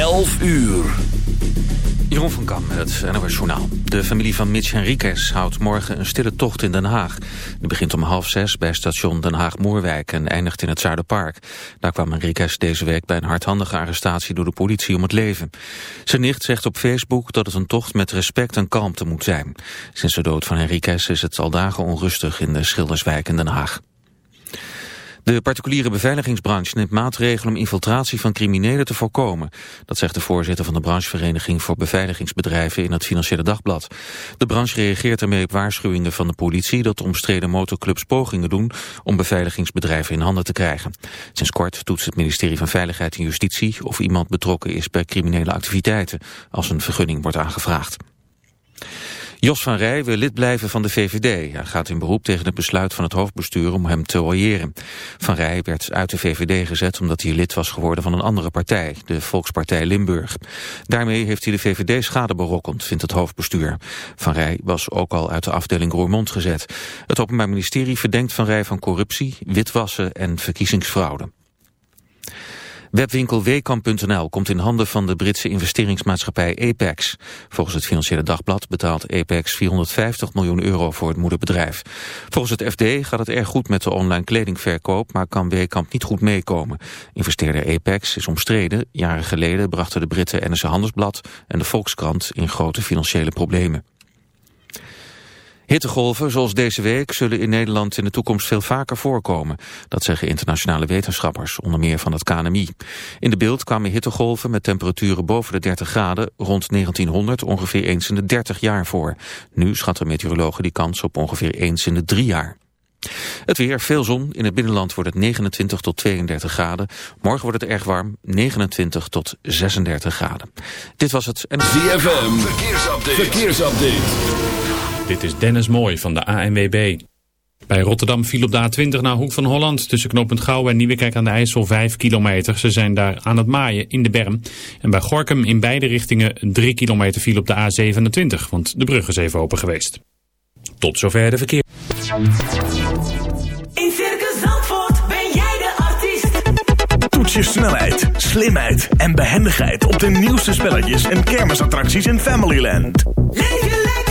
11 uur. Jeroen van Kam met het NOS Journaal. De familie van Mitch Henriquez houdt morgen een stille tocht in Den Haag. Die begint om half zes bij station Den Haag-Moerwijk en eindigt in het Zuiderpark. Daar kwam Henriquez deze week bij een hardhandige arrestatie door de politie om het leven. Zijn nicht zegt op Facebook dat het een tocht met respect en kalmte moet zijn. Sinds de dood van Henriquez is het al dagen onrustig in de Schilderswijk in Den Haag. De particuliere beveiligingsbranche neemt maatregelen om infiltratie van criminelen te voorkomen. Dat zegt de voorzitter van de branchevereniging voor beveiligingsbedrijven in het Financiële Dagblad. De branche reageert ermee op waarschuwingen van de politie dat de omstreden motorclubs pogingen doen om beveiligingsbedrijven in handen te krijgen. Sinds kort toetst het ministerie van Veiligheid en Justitie of iemand betrokken is bij criminele activiteiten als een vergunning wordt aangevraagd. Jos van Rij wil lid blijven van de VVD. Hij gaat in beroep tegen het besluit van het hoofdbestuur om hem te royeren. Van Rij werd uit de VVD gezet omdat hij lid was geworden van een andere partij, de Volkspartij Limburg. Daarmee heeft hij de VVD schade berokkend, vindt het hoofdbestuur. Van Rij was ook al uit de afdeling Roermond gezet. Het Openbaar Ministerie verdenkt Van Rij van corruptie, witwassen en verkiezingsfraude. Webwinkel Weekamp.nl komt in handen van de Britse investeringsmaatschappij Apex. Volgens het Financiële Dagblad betaalt Apex 450 miljoen euro voor het moederbedrijf. Volgens het FD gaat het erg goed met de online kledingverkoop, maar kan Weekamp niet goed meekomen. Investeerder Apex is omstreden. Jaren geleden brachten de Britten NSC Handelsblad en de Volkskrant in grote financiële problemen. Hittegolven zoals deze week zullen in Nederland in de toekomst veel vaker voorkomen. Dat zeggen internationale wetenschappers, onder meer van het KNMI. In de beeld kwamen hittegolven met temperaturen boven de 30 graden rond 1900 ongeveer eens in de 30 jaar voor. Nu schatten meteorologen die kans op ongeveer eens in de drie jaar. Het weer, veel zon. In het binnenland wordt het 29 tot 32 graden. Morgen wordt het erg warm, 29 tot 36 graden. Dit was het... Verkeersupdate. Dit is Dennis Mooi van de ANWB. Bij Rotterdam viel op de A20 naar Hoek van Holland tussen knooppunt Gouw en Nieuwekerk aan de IJssel 5 kilometer. Ze zijn daar aan het maaien in de berm. En bij Gorkum in beide richtingen 3 kilometer viel op de A27, want de brug is even open geweest. Tot zover de verkeer. In Circus Zandvoort ben jij de artiest. Toets je snelheid, slimheid en behendigheid op de nieuwste spelletjes en kermisattracties in Familyland. Leef je lekker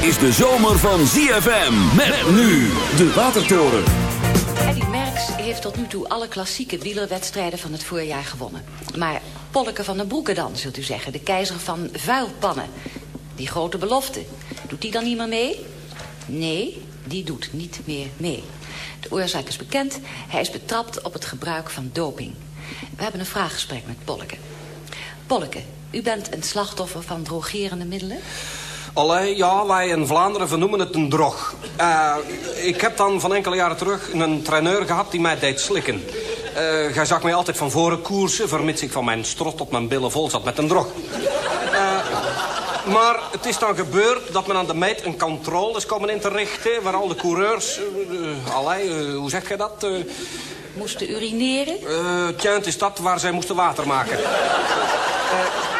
is de zomer van ZFM. Met nu de Watertoren. Eddy Merckx heeft tot nu toe alle klassieke wielerwedstrijden van het voorjaar gewonnen. Maar Polleke van den Broeke dan, zult u zeggen. De keizer van vuilpannen. Die grote belofte. Doet die dan niet meer mee? Nee, die doet niet meer mee. De oorzaak is bekend. Hij is betrapt op het gebruik van doping. We hebben een vraaggesprek met Polleke. Polleke, u bent een slachtoffer van drogerende middelen? Allee, ja, wij in Vlaanderen vernoemen het een drog. Uh, ik heb dan van enkele jaren terug een traineur gehad die mij deed slikken. Uh, hij zag mij altijd van voren koersen... vermits ik van mijn strot op mijn billen vol zat met een drog. Uh, maar het is dan gebeurd dat men aan de meet een controle is komen in te richten... waar al de coureurs... allee, hoe zeg je dat? moesten urineren? tja, het is dat waar zij moesten water maken.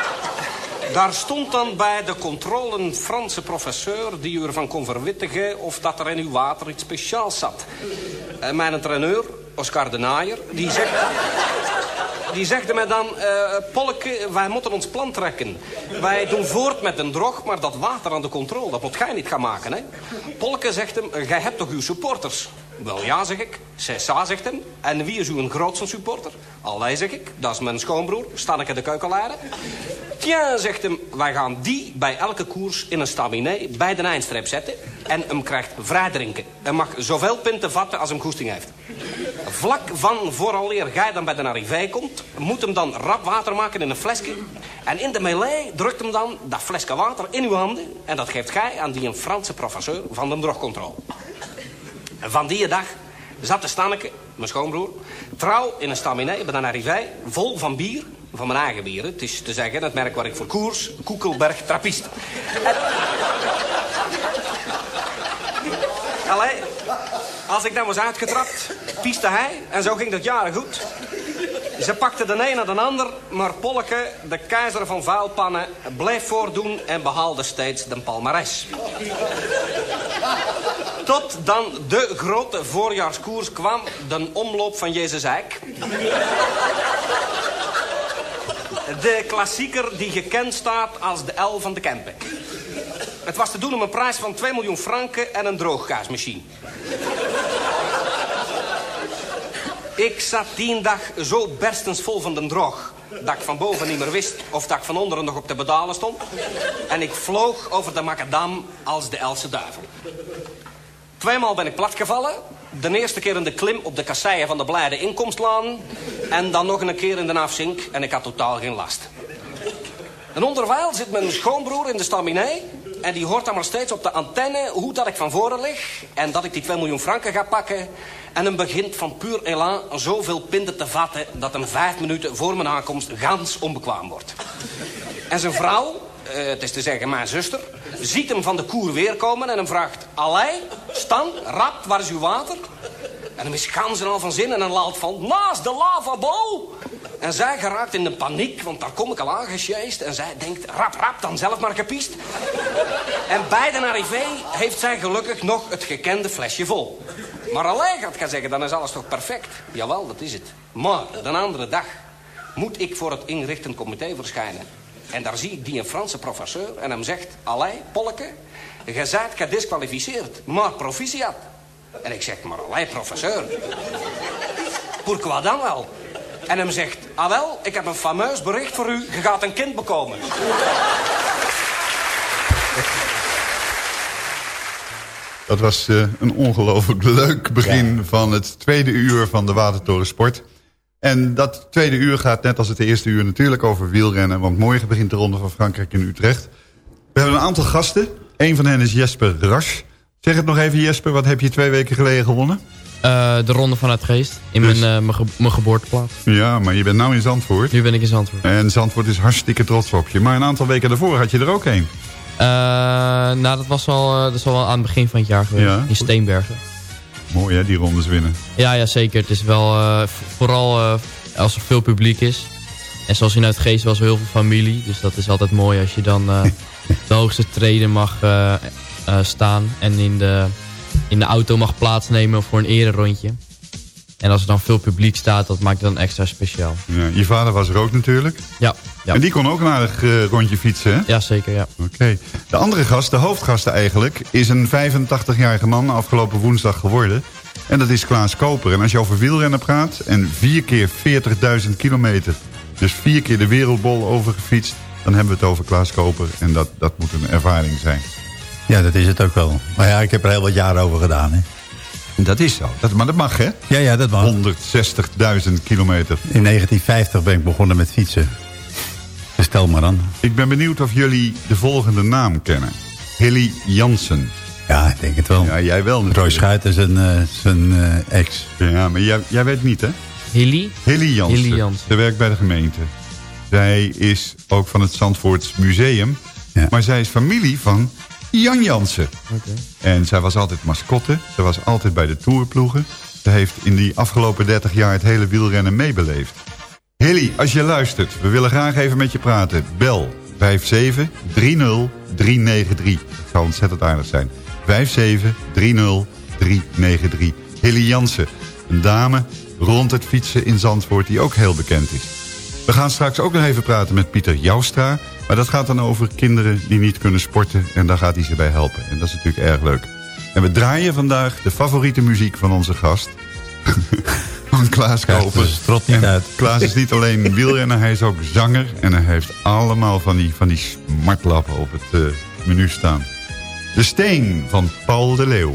Daar stond dan bij de controle een Franse professeur... die u ervan kon verwittigen of dat er in uw water iets speciaals zat. En mijn traineur, Oscar de Naaier, die zegt... Die zegde mij dan, uh, Polke, wij moeten ons plan trekken. Wij doen voort met een drog, maar dat water aan de controle, dat moet jij niet gaan maken, hè? Polke zegt hem, jij hebt toch uw supporters? Wel ja, zeg ik. Cessa, zegt hem. En wie is uw grootste supporter? Allee, zeg ik. Dat is mijn schoonbroer, Stanneke de Keukenleider. Tja, zegt hem, wij gaan die bij elke koers in een staminé bij de eindstreep zetten. En hem krijgt vrij drinken. Hij mag zoveel pinten vatten als hem goesting heeft. Vlak van vooraleer jij dan bij de arrivé komt... moet hem dan rap water maken in een flesje. En in de melee drukt hem dan dat flesje water in uw handen... en dat geeft gij aan die een Franse professeur van de drogcontrole. Van die dag zat de Stanneke, mijn schoonbroer... trouw in een staminé bij een arrivé, vol van bier... van mijn eigen bier, het is te zeggen, het merk waar ik voor koers... Koekelberg Trappist. Allee, als ik dan was uitgetrapt, pieste hij en zo ging dat jaren goed. Ze pakte de een naar de ander, maar Polleke, de keizer van vuilpannen, bleef voordoen en behaalde steeds de palmares. Tot dan de grote voorjaarskoers kwam, de omloop van Jezus Eik. De klassieker die gekend staat als de L van de Kempen. Het was te doen om een prijs van 2 miljoen franken en een droogkaasmachine. Ik zat die dag zo berstensvol van de droog... dat ik van boven niet meer wist of dat ik van onderen nog op de pedalen stond. En ik vloog over de macadam als de Else duivel. Tweemaal ben ik platgevallen. De eerste keer in de klim op de kasseien van de blijde inkomstlaan. En dan nog een keer in de afzink en ik had totaal geen last. En onderwijl zit mijn schoonbroer in de staminé. En die hoort dan maar steeds op de antenne hoe dat ik van voren lig. En dat ik die 2 miljoen franken ga pakken. En hem begint van puur elan zoveel pinten te vatten... dat hem vijf minuten voor mijn aankomst gans onbekwaam wordt. En zijn vrouw, eh, het is te zeggen mijn zuster... ziet hem van de koer weer komen en hem vraagt... Allee, Stan, rap, waar is uw water? En hem is gans en al van zin en een laat van... Naast de lavabo! En zij geraakt in de paniek, want daar kom ik al aangesjeest. En zij denkt, rap, rap, dan zelf maar gepiest. En bij de arrivé heeft zij gelukkig nog het gekende flesje vol. Maar alleen gaat gaan zeggen, dan is alles toch perfect? Jawel, dat is het. Maar de andere dag moet ik voor het inrichtend comité verschijnen. En daar zie ik die een Franse professeur en hem zegt... Allee, Polleke, je zijt gedisqualificeerd, maar proficiat. En ik zeg, maar allee, professeur. Pourquoi dan wel? En hem zegt, ah wel, ik heb een fameus bericht voor u. Je gaat een kind bekomen. Dat was eh, een ongelooflijk leuk begin van het tweede uur van de Watertoren Sport. En dat tweede uur gaat net als het eerste uur natuurlijk over wielrennen. Want morgen begint de Ronde van Frankrijk in Utrecht. We hebben een aantal gasten. Een van hen is Jesper Rasch. Zeg het nog even Jesper, wat heb je twee weken geleden gewonnen? Eh, de Ronde van het Geest. In Dus- mijn, eh, mijn, ge- mijn geboorteplaats. Ja, maar je bent nou in Zandvoort. Nu ben ik in Zandvoort. En Zandvoort is hartstikke trots op je. Maar een aantal weken daarvoor had je er ook een. Eh, nou, dat was al, dat is al aan het begin van het jaar geweest. Ja. In Steenbergen. Mooi hè, die rondes winnen. Ja, ja, zeker. Het is wel eh, vooral eh, als er veel publiek is. En zoals in het Geest was er heel veel familie. Dus dat is altijd mooi als je dan eh, de hoogste treden mag staan. En in de, in de auto mag plaatsnemen voor een ererondje. En als er dan veel publiek staat, dat maakt het dan extra speciaal. Ja, je vader was er ook natuurlijk. Ja, ja. En die kon ook een aardig eh, rondje fietsen hè? ja zeker. Ja. Oké. De andere gast, de hoofdgast eigenlijk, is een 85-jarige man afgelopen woensdag geworden. En dat is Klaas Koper. En als je over wielrennen praat en vier keer 40.000 kilometer, dus vier keer de wereldbol overgefietst, dan hebben we het over Klaas Koper. En dat, dat moet een ervaring zijn. Ja, dat is het ook wel. Maar ja, ik heb er heel wat jaren over gedaan. Hè. Dat is zo. Dat, maar dat mag hè? Ja, ja, dat mag. 160.000 kilometer. In 1950 ben ik begonnen met fietsen. Dus stel maar dan. Ik ben benieuwd of jullie de volgende naam kennen. Hilly Jansen. Ja, ik denk het wel. Ja, jij wel Roy natuurlijk. Schuiter zijn, eh, zijn eh, ex. Ja, maar jij, jij weet niet hè? Hilly? Hilly Jansen. Hilly Jansen. Ze werkt bij de gemeente. Zij is ook van het Zandvoorts Museum. Ja. Maar zij is familie van Jan Jansen. En zij was altijd mascotte. Ze was altijd bij de tourploegen. Ze heeft in die afgelopen 30 jaar het hele wielrennen meebeleefd. Hilly, als je luistert, we willen graag even met je praten. Bel 57 30 393. Dat zou ontzettend aardig zijn. 57 30 393. Hilly Jansen, een dame rond het fietsen in Zandvoort die ook heel bekend is. We gaan straks ook nog even praten met Pieter Joustra. Maar dat gaat dan over kinderen die niet kunnen sporten. En daar gaat hij ze bij helpen. En dat is natuurlijk erg leuk. En we draaien vandaag de favoriete muziek van onze gast. van Klaas Koper. dus trot niet En uit. Klaas is niet alleen wielrenner, hij is ook zanger. En hij heeft allemaal van die, van die smartlappen op het eh, menu staan. De Steen van Paul de Leeuw.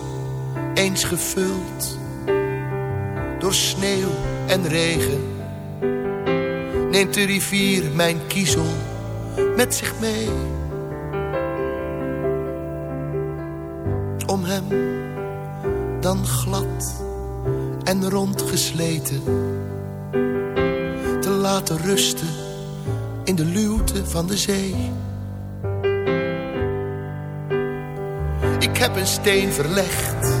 eens gevuld door sneeuw en regen. Neemt de rivier mijn kiezel met zich mee. Om hem dan glad en rondgesleten te laten rusten in de luwte van de zee. Ik heb een steen verlegd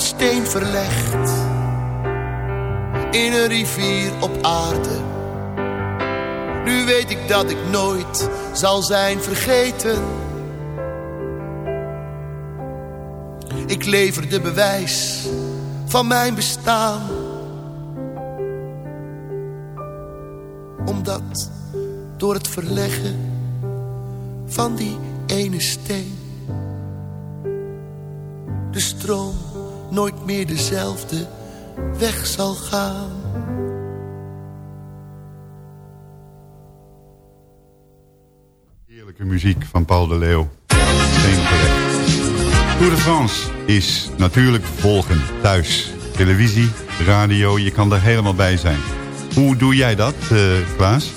Een steen verlegd in een rivier op aarde. Nu weet ik dat ik nooit zal zijn vergeten. Ik lever de bewijs van mijn bestaan. Omdat door het verleggen van die ene steen de stroom nooit meer dezelfde weg zal gaan. Heerlijke muziek van Paul de Leeuw. Tour de France is natuurlijk volgen thuis. Televisie, radio, je kan er helemaal bij zijn. Hoe doe jij dat, eh, Klaas?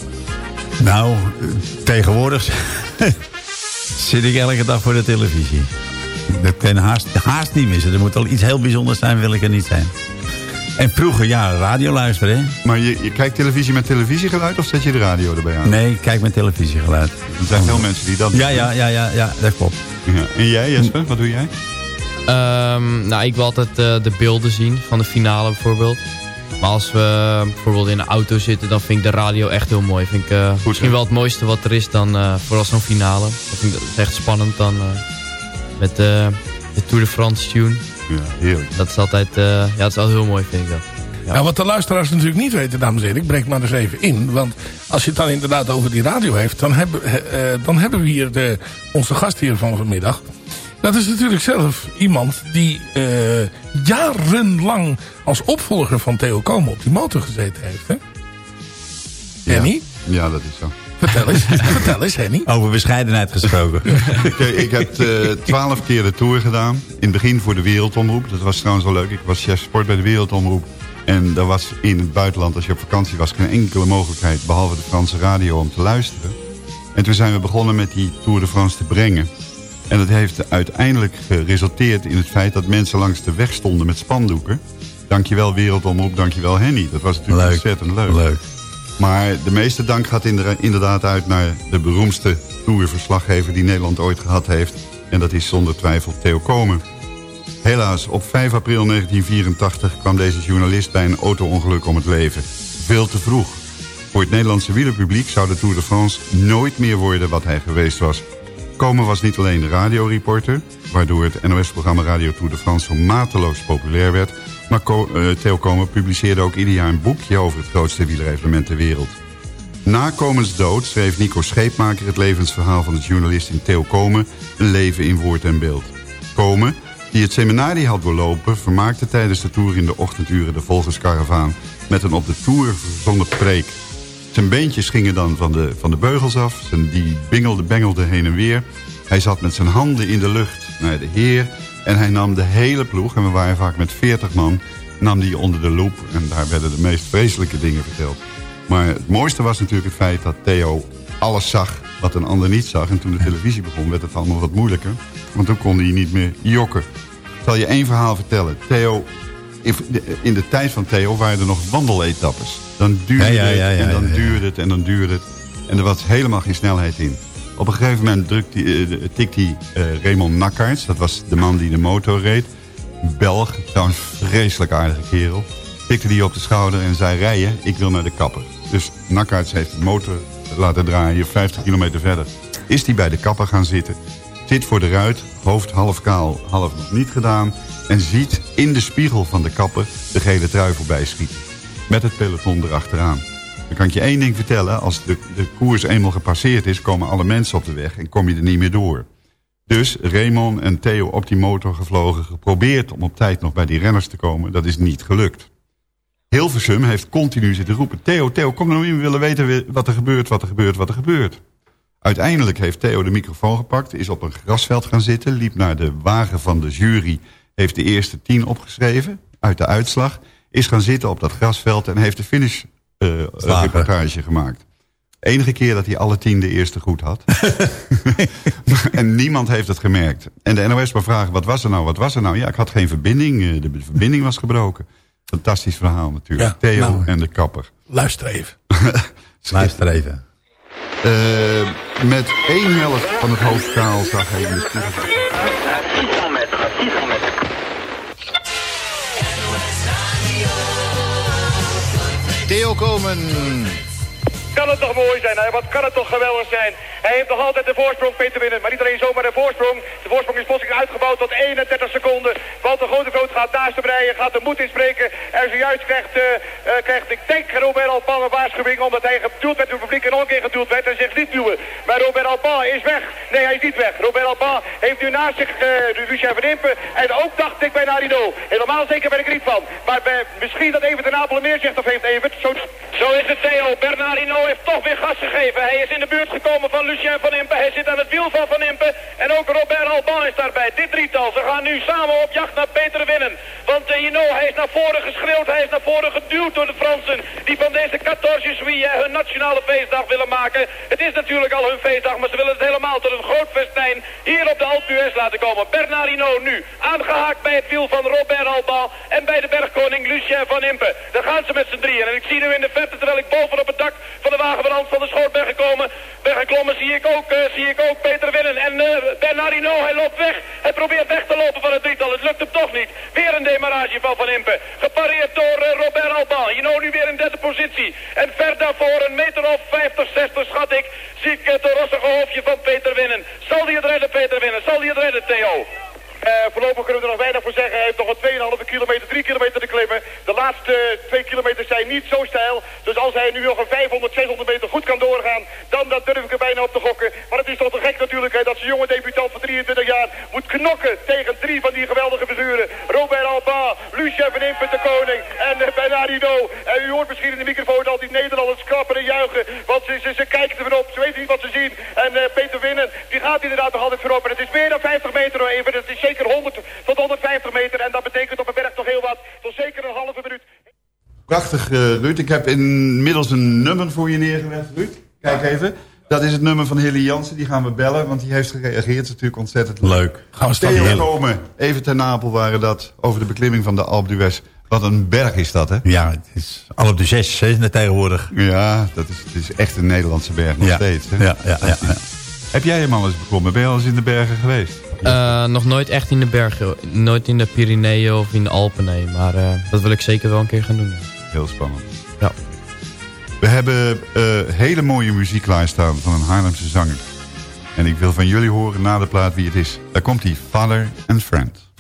Nou, eh, tegenwoordig zit ik elke dag voor de televisie. Dat kan haast, haast niet missen. Er moet wel iets heel bijzonders zijn, wil ik er niet zijn. En vroeger, ja, radio luisteren. hè? Maar je, je kijkt televisie met televisiegeluid of zet je de radio erbij aan? Nee, ik kijk met televisiegeluid. Er zijn veel mensen die dat Ja, doen. ja, ja, ja, ja dat klopt. Ja. En jij, Jesper, wat doe jij? Ehm, nou, ik wil altijd eh, de beelden zien van de finale bijvoorbeeld. Maar als we bijvoorbeeld in een auto zitten, dan vind ik de radio echt heel mooi. Vind ik eh, misschien wel het mooiste wat er is dan eh vooral zo'n finale. Dat vind ik dat is echt spannend dan eh, met eh, de Tour de France tune. Ja, heerlijk. Dat is altijd, eh, ja, dat is altijd heel mooi vind ik dat. Ja. Nou, wat de luisteraars natuurlijk niet weten, dames en heren, ik breek maar eens even in. Want als je het dan inderdaad over die radio heeft, dan hebben, eh, dan hebben we hier de, onze gast hier van vanmiddag. Dat is natuurlijk zelf iemand die eh, jarenlang als opvolger van Theo Komen op die motor gezeten heeft. Hè? Henny, Ja, dat is zo. Vertel eens, vertel eens Henny. Over bescheidenheid gesproken. Ik heb eh, twaalf keer de Tour gedaan. In het begin voor de Wereldomroep. Dat was trouwens wel leuk. Ik was chef sport bij de Wereldomroep. En er was in het buitenland, als je op vakantie was... geen enkele mogelijkheid, behalve de Franse radio, om te luisteren. En toen zijn we begonnen met die Tour de France te brengen. En dat heeft uiteindelijk geresulteerd in het feit... dat mensen langs de weg stonden met spandoeken. Dankjewel Wereldomroep, dankjewel Henny. Dat was natuurlijk Leuk. ontzettend leuk. Leuk. Maar de meeste dank gaat inder- inderdaad uit naar de beroemdste tourverslaggever die Nederland ooit gehad heeft. En dat is zonder twijfel Theo Komen. Helaas, op 5 april 1984 kwam deze journalist bij een auto-ongeluk om het leven. Veel te vroeg. Voor het Nederlandse wielerpubliek zou de Tour de France nooit meer worden wat hij geweest was. Komen was niet alleen radioreporter... waardoor het NOS-programma Radio Tour de France zo mateloos populair werd... maar eh, Theo Komen publiceerde ook ieder jaar een boekje... over het grootste wielerevenement ter wereld. Na Komens dood schreef Nico Scheepmaker het levensverhaal van de journalist in Theo Komen... een leven in woord en beeld. Komen, die het seminarie had doorlopen... vermaakte tijdens de tour in de ochtenduren de volgerskaravaan... met een op de tour verzonnen preek. Zijn beentjes gingen dan van de, van de beugels af. Zijn, die bingelde, bengelde heen en weer. Hij zat met zijn handen in de lucht naar de heer. En hij nam de hele ploeg, en we waren vaak met 40 man... nam die onder de loep. En daar werden de meest vreselijke dingen verteld. Maar het mooiste was natuurlijk het feit dat Theo alles zag wat een ander niet zag. En toen de televisie begon werd het allemaal wat moeilijker. Want toen kon hij niet meer jokken. Ik zal je één verhaal vertellen. Theo, in de, tijd van Theo waren er nog wandeletappes. Dan duurde Ja, ja, ja, het en dan duurde het en dan duurde het. En er was helemaal geen snelheid in. Op een gegeven moment drukt die, eh, tikt hij eh, Raymond Nakkaerts. Dat was de man die de motor reed. Belg, trouwens vreselijk aardige kerel. Tikte die op de schouder en zei rijden, ik wil naar de kapper. Dus Nakkaerts heeft de motor laten draaien, 50 kilometer verder. Is hij bij de kapper gaan zitten. Zit voor de ruit, hoofd half kaal, half nog niet gedaan. En ziet in de spiegel van de kapper de gele trui voorbij schieten. Met het peloton erachteraan. Dan kan ik je één ding vertellen. Als de, de koers eenmaal gepasseerd is, komen alle mensen op de weg en kom je er niet meer door. Dus Raymond en Theo op die motor gevlogen, geprobeerd om op tijd nog bij die renners te komen. Dat is niet gelukt. Hilversum heeft continu zitten roepen. Theo, Theo, kom nou in, we willen weten wat er gebeurt, wat er gebeurt, wat er gebeurt. Uiteindelijk heeft Theo de microfoon gepakt, is op een grasveld gaan zitten... liep naar de wagen van de jury, heeft de eerste tien opgeschreven uit de uitslag... is gaan zitten op dat grasveld en heeft de finish Slager. reportage gemaakt. Enige keer dat hij alle tien de eerste goed had. en niemand heeft het gemerkt. En de NOS maar vragen, wat was er nou, wat was er nou? Ja, ik had geen verbinding, eh, de verbinding was gebroken. Fantastisch verhaal natuurlijk. Ja, Theo nou. en de kapper. Luister even. Luister even. Eh, met één helft van het hoofdkaal zag hij in de spiegel. Komen. Kan het toch mooi zijn? Hè? Wat kan het toch geweldig zijn? Hij heeft nog altijd de voorsprong, Peter Winnen. Maar niet alleen zomaar de voorsprong. De voorsprong is plotseling uitgebouwd tot 31 seconden. Want de grote groot gaat naast hem rijden, gaat de moed inspreken. En zojuist krijgt, eh, eh, krijgt ik denk Robert Alpan een waarschuwing. Omdat hij geduwd werd door het publiek en nog een keer geduwd werd. En zegt niet duwen. Maar Robert Alpan is weg. Nee, hij is niet weg. Robert Alpan heeft nu naast zich uh, Lucien van Impe. En ook dacht ik bij Narino. Helemaal zeker ben ik er niet van. Maar misschien dat Evert een Apel meer zegt of heeft Evert. Zo, zo is het Theo. Bernardino heeft toch weer gas gegeven. Hij is in de buurt gekomen van Lucien van Impe. Hij zit aan het wiel van Van Impe. En ook Robert Alban is daarbij. Dit drietal. Ze gaan nu samen op jacht naar Peter Winnen. Want uh, you know, hij is naar voren geschreeuwd. Hij is naar voren geduwd door de Fransen. Die van deze 14 juillet hun nationale feestdag willen maken. Het is natuurlijk al hun feestdag. Maar ze willen het helemaal tot een groot festijn hier op de Alpe laten komen. Bernardino nu aangehaakt bij het wiel van Robert Alban. En bij de bergkoning Lucien van Impe. Daar gaan ze met z'n drieën. En ik zie nu in de verte terwijl ik boven op het dak van de wagen van Hans van de Schoot ben gekomen. Ben geklommen zie ik ook, uh, zie ik ook Peter Winnen. En uh, Bernardino, hij loopt weg. Hij probeert weg te lopen van het drietal. Het lukt hem toch niet. Weer een demarage van Van Impe. Gepareerd door uh, Robert Alban. Nou nu weer in derde positie. En ver daarvoor, een meter of 50, 60 schat ik, zie ik het rossige hoofdje van Peter Winnen. Zal hij het redden, Peter Winnen? Zal hij het redden, Theo? Voorlopig kunnen we er nog weinig voor zeggen. Hij heeft nog een 2,5 kilometer, 3 kilometer te klimmen. De laatste 2 kilometer zijn niet zo stijl. Dus als hij nu nog een 500, 600 meter goed kan doorgaan, dan dat durf ik er bijna op te gokken. Maar het is toch te gek natuurlijk hè, dat zijn jonge debutant van 23 jaar moet knokken tegen drie van die geweldige figuren. Robert Alba, Lucien van Impen de Koning en uh, Bernardino. En u hoort misschien in de microfoon al die Nederlanders klappen en juichen. Want ze, ze, ze kijken er weer op, ze weten niet wat ze zien. En uh, Peter Winnen, die gaat inderdaad nog altijd voorop. En het is meer dan 50 meter hoor, even. Het is zeker 100 tot 150 meter. En dat betekent op een berg toch heel wat. Tot zeker een halve minuut. Prachtig, uh, Ruud. Ik heb inmiddels een nummer voor je neergelegd, Ruud. Kijk even. Dat is het nummer van Hilly Jansen. Die gaan we bellen, want die heeft gereageerd. Dat is natuurlijk ontzettend leuk. Leuk. Gaan we straks komen. Even ten Napel waren dat. Over de beklimming van de Alpe d'Huez. Wat een berg is dat, hè? Ja, het is al op de zes, hè, tegenwoordig. Ja, dat is, het is echt een Nederlandse berg nog Ja. steeds. Hè? Ja, ja, ja, ja. Heb jij hem al eens beklommen? Ben je al eens in de bergen geweest? Uh, nog nooit echt in de bergen. Nooit in de Pyreneeën of in de Alpen, nee. Maar uh, dat wil ik zeker wel een keer gaan doen. Ja. Heel spannend. Ja. We hebben uh, hele mooie muziek klaarstaan van een Haarlemse zanger. En ik wil van jullie horen na de plaat wie het is. Daar komt hij, Father and Friend.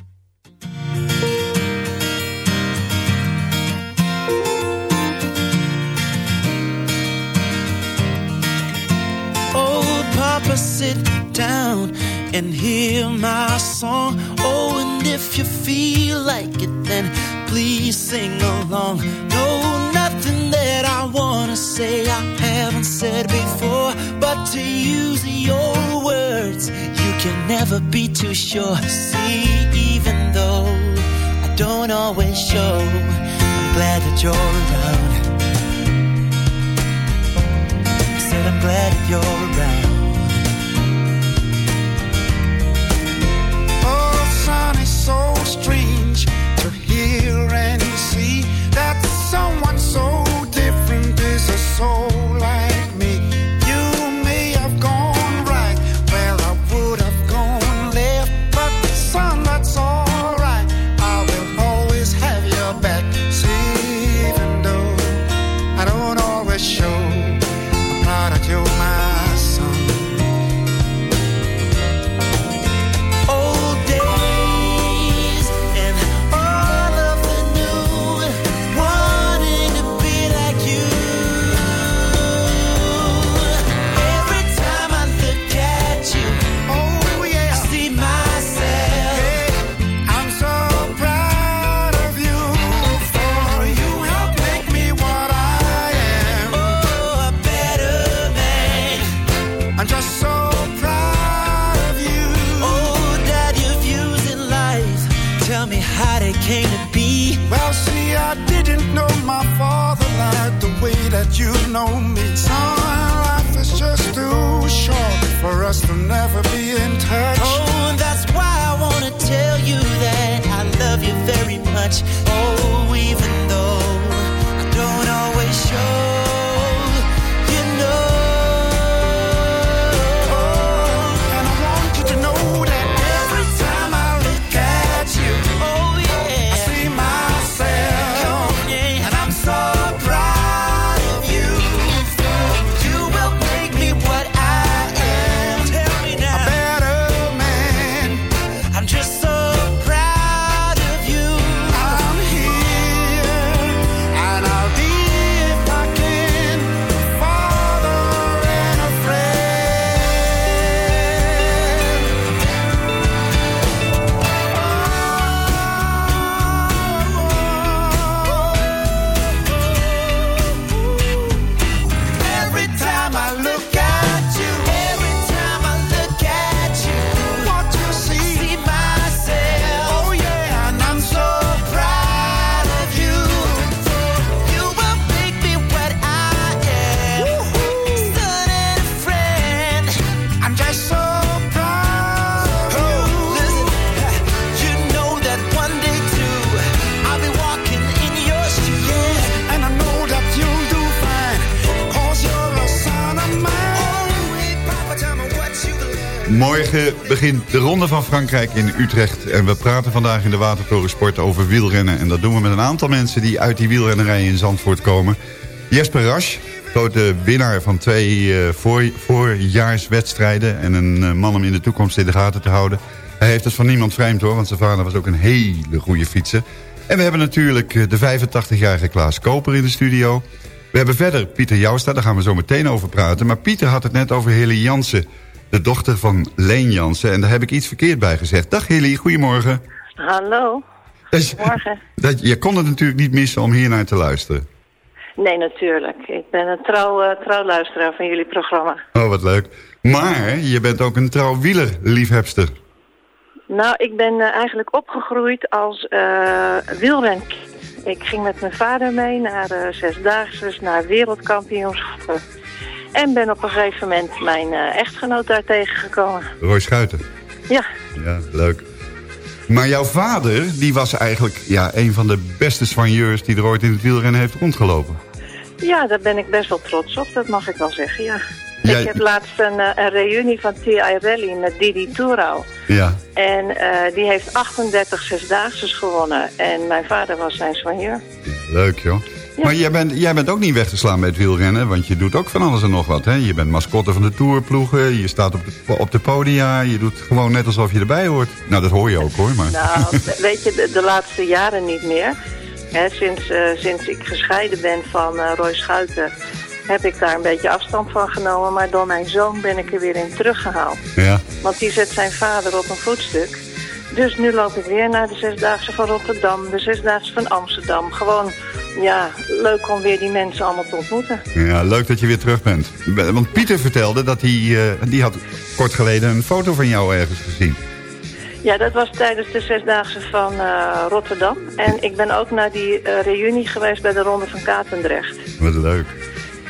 Oh, Papa, sit down and hear my song. Oh, and if you feel like it, then please sing along. No, nothing that I wanna say I haven't said before, but to use your words, you can never be too sure. See, even though I don't always show, I'm glad that you're around. I said I'm glad that you're around. Oh, son, it's so de Ronde van Frankrijk in Utrecht. En we praten vandaag in de Watertoren Sport over wielrennen. En dat doen we met een aantal mensen die uit die wielrennerij in Zandvoort komen. Jesper Rasch, grote winnaar van twee eh, voor, voorjaarswedstrijden. En een eh, man om in de toekomst in de gaten te houden. Hij heeft het van niemand vreemd hoor, want zijn vader was ook een hele goede fietser. En we hebben natuurlijk eh, de 85-jarige Klaas Koper in de studio. We hebben verder Pieter Jouwsta, daar gaan we zo meteen over praten. Maar Pieter had het net over Hilly Jansen, de dochter van Leen Jansen. En daar heb ik iets verkeerd bij gezegd. Dag Hilly, goedemorgen. Hallo. Dus, Morgen. dat, je kon het natuurlijk niet missen om hier naar te luisteren. Nee, natuurlijk. Ik ben een trouw, eh, trouwluisteraar van jullie programma. Oh, wat leuk. Maar je bent ook een trouw wielerliefhebster. Nou, ik ben eh, eigenlijk opgegroeid als uh, wielrenkind. Ik ging met mijn vader mee naar uh, zesdaagse, naar wereldkampioenschappen. En ben op een gegeven moment mijn uh, echtgenoot daar tegengekomen. Roy Schuiten. Ja. Ja, leuk. Maar jouw vader, die was eigenlijk ja, een van de beste soigneurs die er ooit in het wielrennen heeft rondgelopen. Ja, daar ben ik best wel trots op, dat mag ik wel zeggen, ja. Jij- Ik heb laatst een, eh, een reunie van TI Rally met Didi Tourau. Ja. En eh, die heeft 38 zesdaagses gewonnen. En mijn vader was zijn soigneur. Leuk, joh. Maar jij bent, jij bent ook niet weg te slaan met wielrennen, want je doet ook van alles en nog wat. Hè? Je bent mascotte van de tourploegen, je staat op de, op de podia, je doet gewoon net alsof je erbij hoort. Nou, dat hoor je ook hoor. Maar... Nou, weet je, de, de laatste jaren niet meer. Hè, sinds, eh, sinds ik gescheiden ben van eh, Roy Schuiten heb ik daar een beetje afstand van genomen. Maar door mijn zoon ben ik er weer in teruggehaald. Ja. Want die zet zijn vader op een voetstuk. Dus nu loop ik weer naar de Zesdaagse van Rotterdam, de Zesdaagse van Amsterdam. Gewoon, ja, leuk om weer die mensen allemaal te ontmoeten. Ja, leuk dat je weer terug bent. Want Pieter vertelde dat hij, eh, die had kort geleden een foto van jou ergens gezien. Ja, dat was tijdens de Zesdaagse van eh, Rotterdam. En ik ben ook naar die eh, reunie geweest bij de Ronde van Katendrecht. Wat leuk.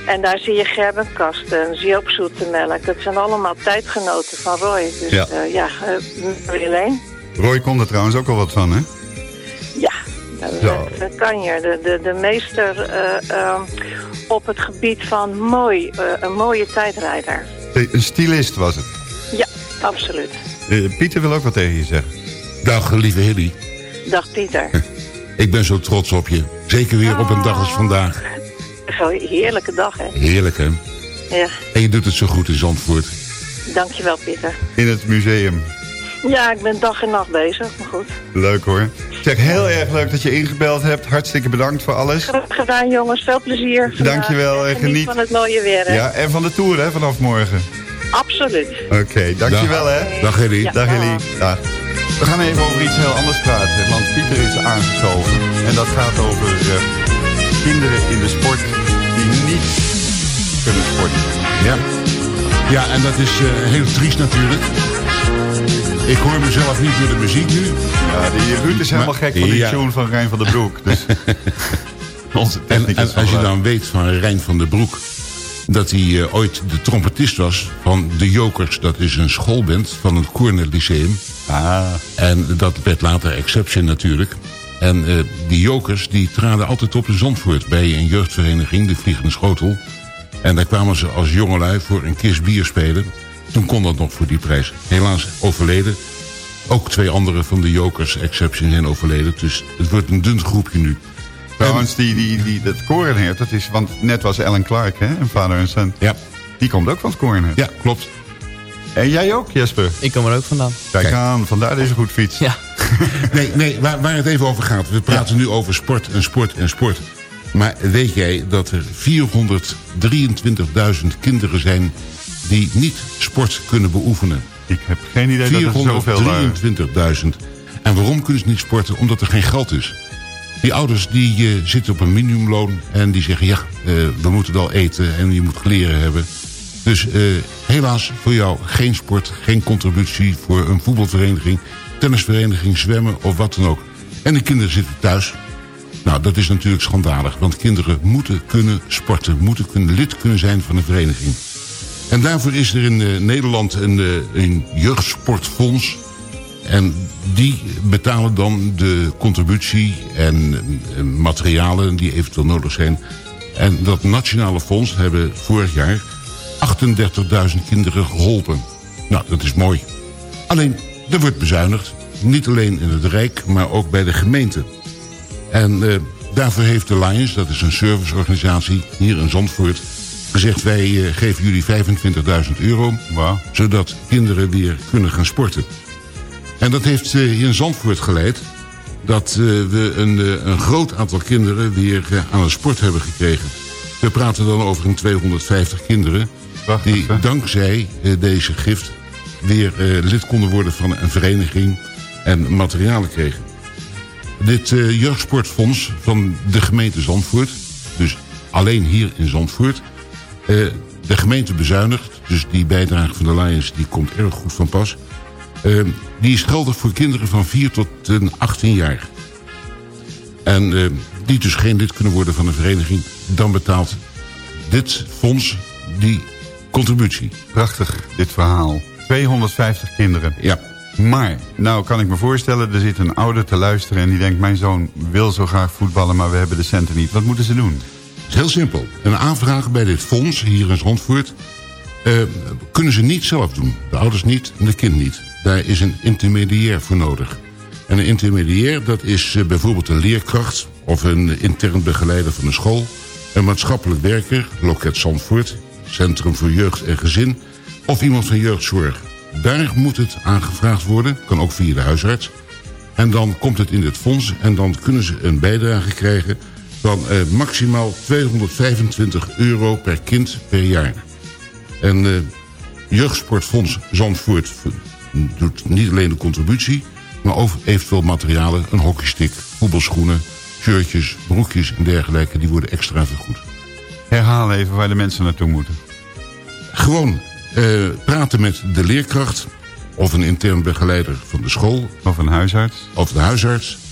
En daar zie je Gerben Kasten, zie je ook Zoetemelk. Dat zijn allemaal tijdgenoten van Roy. Dus Ja. ja, ja uh, alleen. Roy kon er trouwens ook al wat van, hè? Ja, dat, kan je. De, de, de meester eh, ehm, op het gebied van mooi, eh, een mooie tijdrijder. Een stylist was het. Ja, absoluut. Eh, Pieter wil ook wat tegen je zeggen. Dag, lieve Hilly. Dag Pieter. Ik ben zo trots op je. Zeker weer op een dag als vandaag. Zo'n heerlijke dag, hè? Heerlijk, hè? Ja, En je doet het zo goed in Zandvoort. dankjewel Pieter. In het museum. Ja, ik ben dag en nacht bezig, maar goed. Leuk hoor. Zeg, heel erg leuk dat je ingebeld hebt. Hartstikke bedankt voor alles. Graag gedaan jongens, veel plezier. vandaag. Dankjewel, En en geniet. van het mooie weer, hè? Ja, en van de tour hè, vanaf morgen. Absoluut. Oké, dankjewel Dag. hè. Dag. Ja, Dag dag. Hilly. Dag. We gaan even over iets heel anders praten, want Pieter is aangeschoven. En dat gaat over eh, kinderen in de sport die niet kunnen sporten. Ja. Ja, en dat is eh, heel triest natuurlijk. Ik hoor mezelf niet door de muziek nu. Ja, die Ruud is helemaal Maar- gek van die ja. tune van Rijn van der Broek. Dus onze En, technicus en als je dan weet van Rijn van der Broek... dat hij eh, ooit de trompetist was van de Jokers. Dat is een schoolband van het Cornell Lyceum. Ah. En dat werd later Exception natuurlijk. En eh, die Jokers die traden altijd op in Zandvoort... bij een jeugdvereniging, de Vliegende Schotel. En daar kwamen ze als jongelui voor een kist bier spelen. Toen kon dat nog voor die prijs. Helaas overleden. Ook twee andere van de Jokers Exception zijn overleden. Dus het wordt een dun groepje nu. Trouwens, die, die, die, dat korenheer, dat is, want net was Ellen Clark, hè, een vader en zoon. Ja. Die komt ook van het korenheer. Ja, klopt. En jij ook, Jesper? Ik kom er ook vandaan. Kijk, Kijk. aan, vandaar deze goed fiets. Ja. Nee, nee waar, waar het even over gaat. We praten nu over sport en sport en sport. Maar weet jij dat er 423.000 kinderen zijn... die niet sport kunnen beoefenen? Ik heb geen idee dat er zoveel waren. 423.000. En waarom kunnen ze niet sporten? Omdat er geen geld is. Die ouders die eh, zitten op een minimumloon en die zeggen... ja, eh, we moeten wel eten en je moet kleren hebben. Dus eh, helaas voor jou geen sport, geen contributie... voor een voetbalvereniging, tennisvereniging, zwemmen of wat dan ook. En de kinderen zitten thuis. Nou, dat is natuurlijk schandalig. Want kinderen moeten kunnen sporten. Moeten kunnen, lid kunnen zijn van een vereniging. En daarvoor is er in eh, Nederland een, eh, een jeugdsportfonds. En die betalen dan de contributie en eh, materialen die eventueel nodig zijn. En dat nationale fonds hebben vorig jaar 38.000 kinderen geholpen. Nou, dat is mooi. Alleen, er wordt bezuinigd. Niet alleen in het Rijk, maar ook bij de gemeente. En daarvoor heeft de Lions, dat is een serviceorganisatie hier in Zandvoort... gezegd, wij eh, geven jullie 25.000 euro... zodat kinderen weer kunnen gaan sporten. En dat heeft hier in Zandvoort geleid... dat eh, we een, een groot aantal kinderen weer aan het sport hebben gekregen. We praten dan over een 250 kinderen... die dankzij deze gift weer lid konden worden van een vereniging... en materialen kregen. Dit jeugdsportfonds van de gemeente Zandvoort... dus alleen hier in Zandvoort... eh, de gemeente bezuinigt, dus die bijdrage van de Lions... die komt erg goed van pas... Eh, die is geldig voor kinderen van 4 tot eh, 18 jaar. En eh, die dus geen lid kunnen worden van een vereniging... dan betaalt dit fonds die contributie. Prachtig, dit verhaal. 250 kinderen. Ja. Maar, nou kan ik me voorstellen, er zit een ouder te luisteren... en die denkt, mijn zoon wil zo graag voetballen, maar we hebben de centen niet. Wat moeten ze doen? Heel simpel. Een aanvraag bij dit fonds hier in Zandvoort... eh, kunnen ze niet zelf doen. De ouders niet en de kind niet. Daar is een intermediair voor nodig. En een intermediair, dat is eh, bijvoorbeeld een leerkracht... of een intern begeleider van een school... een maatschappelijk werker, loket Zandvoort... Centrum voor Jeugd en Gezin... of iemand van jeugdzorg. Daar moet het aangevraagd worden, kan ook via de huisarts... En dan komt het in het fonds en dan kunnen ze een bijdrage krijgen van eh, maximaal 225 euro per kind per jaar. En eh, Jeugdsportfonds Zandvoort doet niet alleen de contributie... maar ook eventueel materialen, een hockeystick, voetbalschoenen... shirtjes, broekjes en dergelijke, die worden extra vergoed. Herhaal even waar de mensen naartoe moeten. Gewoon eh, praten met de leerkracht of een intern begeleider van de school. Of een huisarts. Of de huisarts.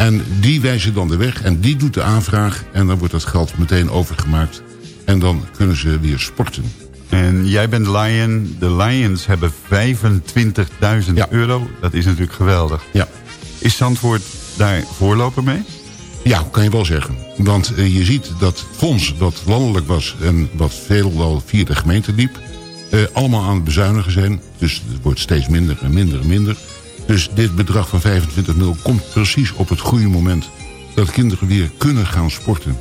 En die wijzen dan de weg en die doet de aanvraag... en dan wordt dat geld meteen overgemaakt. En dan kunnen ze weer sporten. En jij bent Lion. De Lions hebben 25.000 euro. Dat is natuurlijk geweldig. Ja. Is Zandvoort daar voorloper mee? Ja, kan je wel zeggen. Want uh, je ziet dat fonds wat landelijk was... en wat veelal via de gemeente liep... Uh, allemaal aan het bezuinigen zijn. Dus het wordt steeds minder en minder en minder. Dus dit bedrag van 25 mil komt precies op het goede moment... dat kinderen weer kunnen gaan sporten.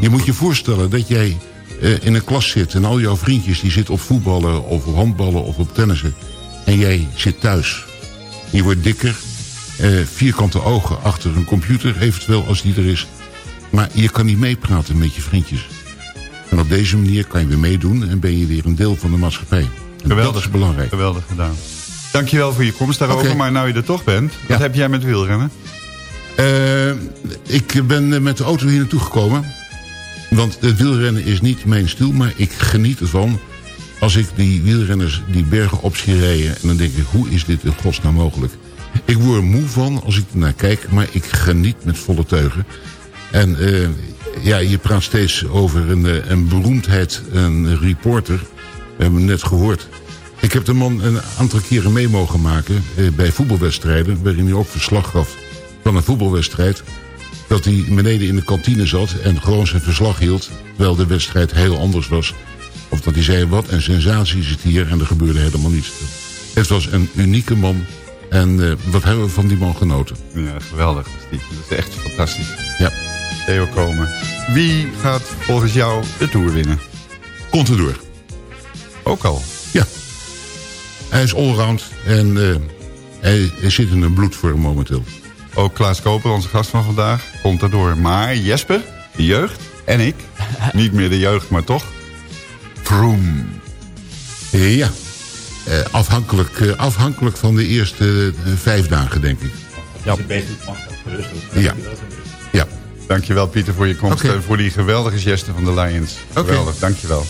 Je moet je voorstellen dat jij uh, in een klas zit... en al jouw vriendjes die zitten op voetballen of op handballen of op tennissen... en jij zit thuis. Je wordt dikker, uh, vierkante ogen achter een computer eventueel als die er is. Maar je kan niet meepraten met je vriendjes. En op deze manier kan je weer meedoen en ben je weer een deel van de maatschappij. En Geweldig. dat is belangrijk. Geweldig gedaan. Dankjewel voor je komst daarover. Maar nou je er toch bent, wat heb jij met wielrennen? Uh, ik ben eh, met de auto hier naartoe gekomen. Want het wielrennen is niet mijn stil, maar ik geniet ervan. Als ik die wielrenners die bergen op zie rijden... en dan denk ik, hoe is dit in godsnaam mogelijk? Ik word er moe van als ik ernaar kijk, maar ik geniet met volle teugen. En uh, ja, je praat steeds over een, eh, een beroemdheid, een reporter. We hebben hem net gehoord. Ik heb de man een aantal keren mee mogen maken eh, bij voetbalwedstrijden... waarin hij ook verslag gaf van een voetbalwedstrijd. Dat hij beneden in de kantine zat en gewoon zijn verslag hield... terwijl de wedstrijd heel anders was. Of dat hij zei, wat een sensatie is het hier en er gebeurde helemaal niets. Het was een unieke man en uh, wat hebben we van die man genoten. Ja, geweldig. Dat is echt fantastisch. Ja. Theo Komen. Wie gaat volgens jou de Tour winnen? Contador. Ook al? Ja. Hij is allround en uh, hij, hij, zit in een bloedvorm momenteel. Ook Klaas Koper, onze gast van vandaag, komt erdoor. Maar Jesper, de jeugd, en ik, niet meer de jeugd, maar toch, Vroom. Ja, uh, afhankelijk, uh, afhankelijk van de eerste vijf dagen, denk ik. Ja. Ja. ja. Dankjewel Pieter voor je komst okay. en voor die geweldige gesten van de Lions. Okay. Geweldig, dankjewel.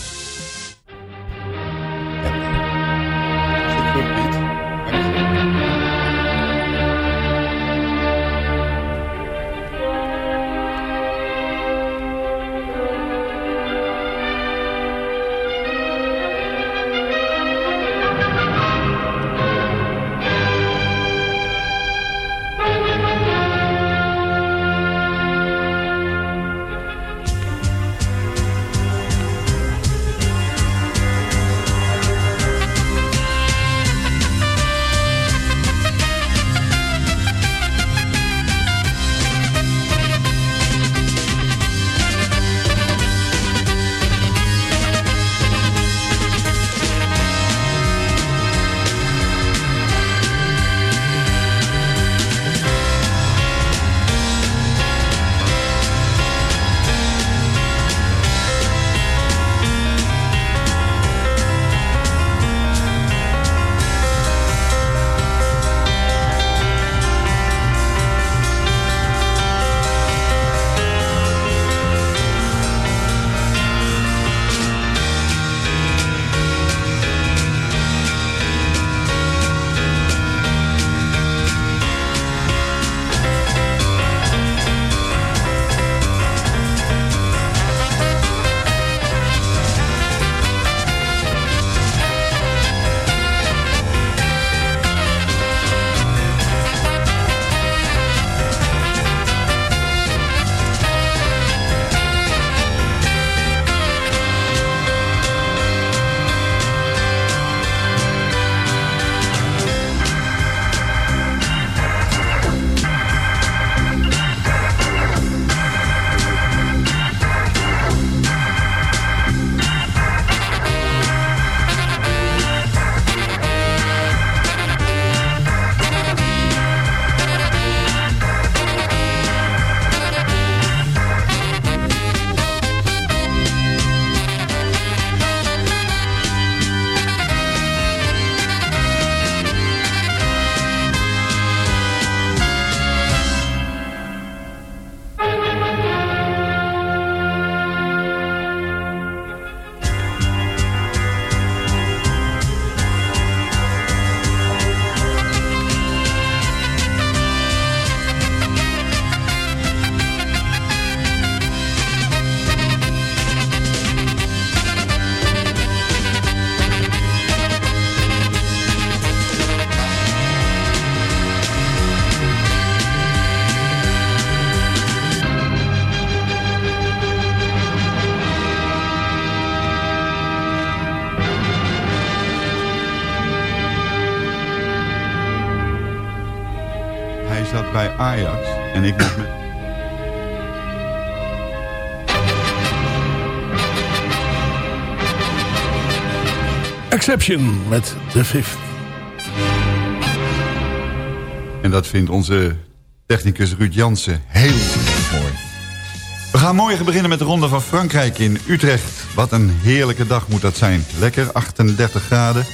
Ajax. En ik mocht met... Exception met The Fifth. En dat vindt onze technicus Ruud Jansen heel mooi. We gaan morgen beginnen met de Ronde van Frankrijk in Utrecht. Wat een heerlijke dag moet dat zijn. Lekker, 38 graden.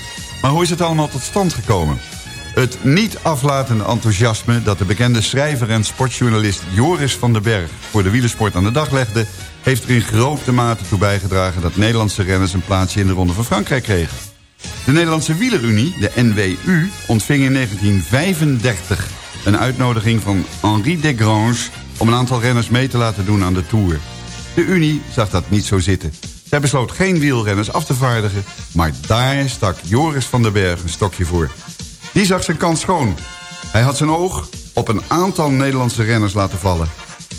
Maar hoe is het allemaal tot stand gekomen? Het niet aflatende enthousiasme dat de bekende schrijver en sportjournalist Joris van den Berg voor de wielersport aan de dag legde, heeft er in grote mate toe bijgedragen dat Nederlandse renners een plaatsje in de Ronde van Frankrijk kregen. De Nederlandse Wielerunie, de NWU, ontving in 1935 een uitnodiging van Henri Desgrange om een aantal renners mee te laten doen aan de Tour. De Unie zag dat niet zo zitten. Zij besloot geen wielrenners af te vaardigen, maar daar stak Joris van den Berg een stokje voor. Die zag zijn kans schoon. Hij had zijn oog op een aantal Nederlandse renners laten vallen.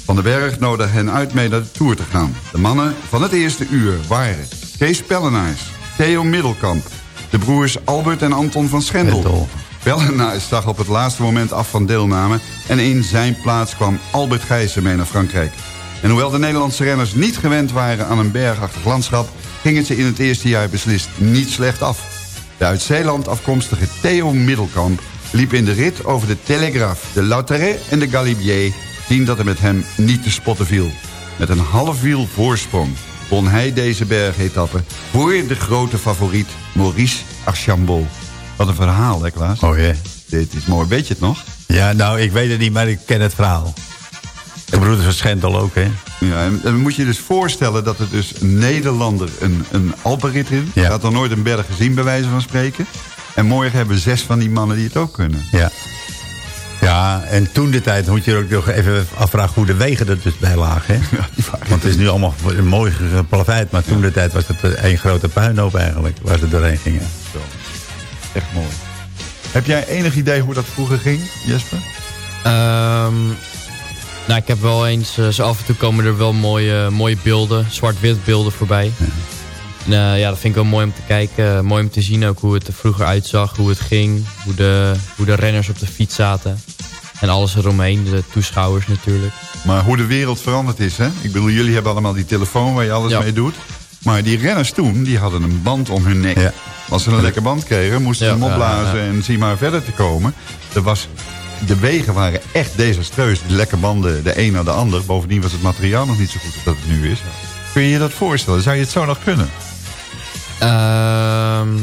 Van den Berg nodigde hen uit mee naar de Tour te gaan. De mannen van het eerste uur waren Kees Pellenaars, Theo Middelkamp... de broers Albert en Anton van Schendel. Pellenaars zag op het laatste moment af van deelname... en in zijn plaats kwam Albert Gijssen mee naar Frankrijk. En hoewel de Nederlandse renners niet gewend waren aan een bergachtig landschap... ging het ze in het eerste jaar beslist niet slecht af. De uit Zeeland afkomstige Theo Middelkamp liep in de rit over de Telegraaf, de Lauteret en de Galibier... zien dat er met hem niet te spotten viel. Met een half wiel voorsprong won hij deze bergetappe... voor de grote favoriet Maurice Archambault. Wat een verhaal, hè Klaas? Oh ja. Dit is mooi. Weet je het nog? Ja, nou, ik weet het niet, maar ik ken het verhaal. De broeders van Schendel ook, hè? Ja, en dan moet je je dus voorstellen dat er dus een Nederlander een, een Alpenrit in. Ja. had nog nooit een berg gezien, bij wijze van spreken. En morgen hebben we zes van die mannen die het ook kunnen. Ja. Ja, en toen de tijd moet je er ook nog even afvragen hoe de wegen er dus bij lagen. Hè? Want het is nu allemaal mooi geplaveid, maar toen de tijd was het één grote puinhoop eigenlijk, waar ze doorheen gingen. Zo. Echt mooi. Heb jij enig idee hoe dat vroeger ging, Jesper? Ehm, nou, ik heb wel eens, eh, zo af en toe komen er wel mooie, mooie beelden, zwart-wit beelden voorbij. En, eh, ja, dat vind ik wel mooi om te kijken. mooi om te zien ook hoe het er vroeger uitzag, hoe het ging. Hoe de, hoe de renners op de fiets zaten. En alles eromheen, de toeschouwers natuurlijk. Maar hoe de wereld veranderd is, hè? Ik bedoel, jullie hebben allemaal die telefoon waar je alles Ja. mee doet. Maar die renners toen, die hadden een band om hun nek. Als ze een lekker band kregen, moesten ze Ja, hem opblazen ja, ja. en zie maar verder te komen. Er was, de wegen waren echt desastreus. Die lekke banden, de een naar de ander. Bovendien was het materiaal nog niet zo goed als dat het nu is. Kun je je dat voorstellen? Zou je het zo nog kunnen? Ehm,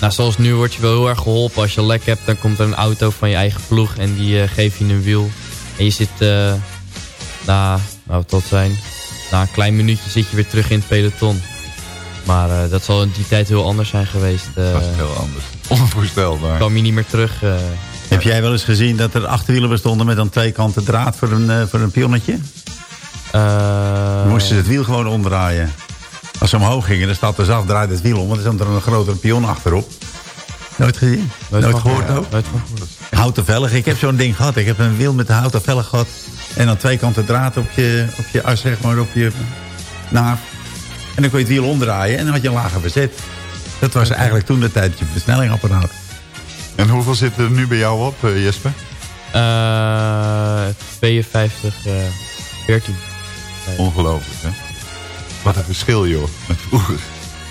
nou, zoals nu word je wel heel erg geholpen. Als je lek hebt, dan komt er een auto van je eigen ploeg en die eh, geeft je een wiel. En je zit eh, na, nou wat dat zijn, na een klein minuutje zit je weer terug in het peloton. Maar eh, dat zal in die tijd heel anders zijn geweest. Dat is heel anders. Onvoorstelbaar. kwam je niet meer terug. Heb jij wel eens gezien dat er achterwielen bestonden met aan twee kanten draad voor een, eh, voor een pionnetje? Dan moesten ze het wiel gewoon omdraaien. Als ze omhoog gingen, dan staat de zacht draait het wiel om. Want er stond er een grotere pion achterop. Nooit gezien? Nooit, gehoord ook? Nooit. Houten velg. Ik heb zo'n ding gehad. Ik heb een wiel met een houten velg gehad. En dan twee kanten draad op je, op je as, zeg maar, op je naaf. En dan kon je het wiel omdraaien en dan had je een lager verzet. Dat was eigenlijk toen de tijd je versnellingapparaat. En hoeveel zit er nu bij jou op, eh, Jesper? Eh, 52, eh 14. Ongelooflijk, hè? Wat een verschil, joh, met vroeger.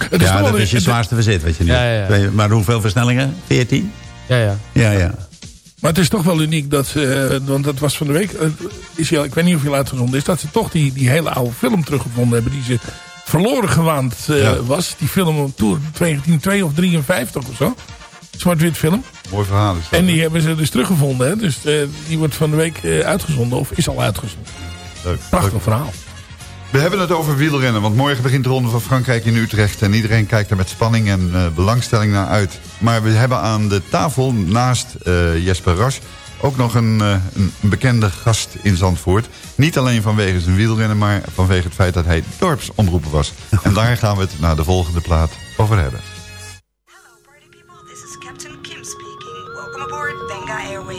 Het is ja, dat is je zwaarste verzet wat je nu Ja, ja, Maar hoeveel versnellingen? 14? Ja, ja. Ja, ja. Maar het is toch wel uniek dat ze, want dat was van de week, eh, is ik weet niet hoeveel uitgezonden is, dat ze toch die, die hele oude film teruggevonden hebben die ze verloren gewaand eh, Ja. was. Die film op Tour 1902 of 53 of zo. Zwart-wit film. Mooi verhaal is dat. En die hebben ze dus teruggevonden. Hè? Dus eh, die wordt van de week eh, uitgezonden of is al uitgezonden. Leuk. Prachtig verhaal. We hebben het over wielrennen, want morgen begint de Ronde van Frankrijk in Utrecht. En iedereen kijkt er met spanning en eh, belangstelling naar uit. Maar we hebben aan de tafel, naast eh, Jesper Ras, ook nog een, eh, een bekende gast in Zandvoort. Niet alleen vanwege zijn wielrennen, maar vanwege het feit dat hij dorpsomroeper was. En daar gaan we het naar de volgende plaat over hebben.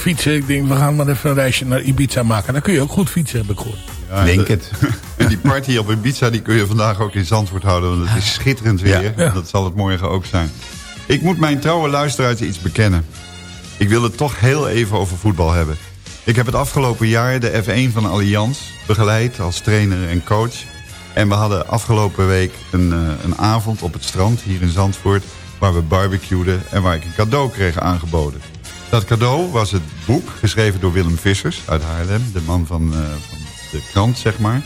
fietsen. Ik denk, we gaan maar even een reisje naar Ibiza maken. Dan kun je ook goed fietsen, heb ik gehoord. Ja, Denk de- het. En die party op Ibiza die kun je vandaag ook in Zandvoort houden. Want het is schitterend weer. Ja. Dat zal het morgen ook zijn. Ik moet mijn trouwe luisteraars iets bekennen. Ik wil het toch heel even over voetbal hebben. Ik heb het afgelopen jaar de F1 van Allianz begeleid als trainer en coach. En we hadden afgelopen week een, eh, een avond op het strand hier in Zandvoort... waar we barbecueden en waar ik een cadeau kreeg aangeboden. Dat cadeau was het boek, geschreven door Willem Vissers uit Haarlem. De man van, eh, van de krant, zeg maar.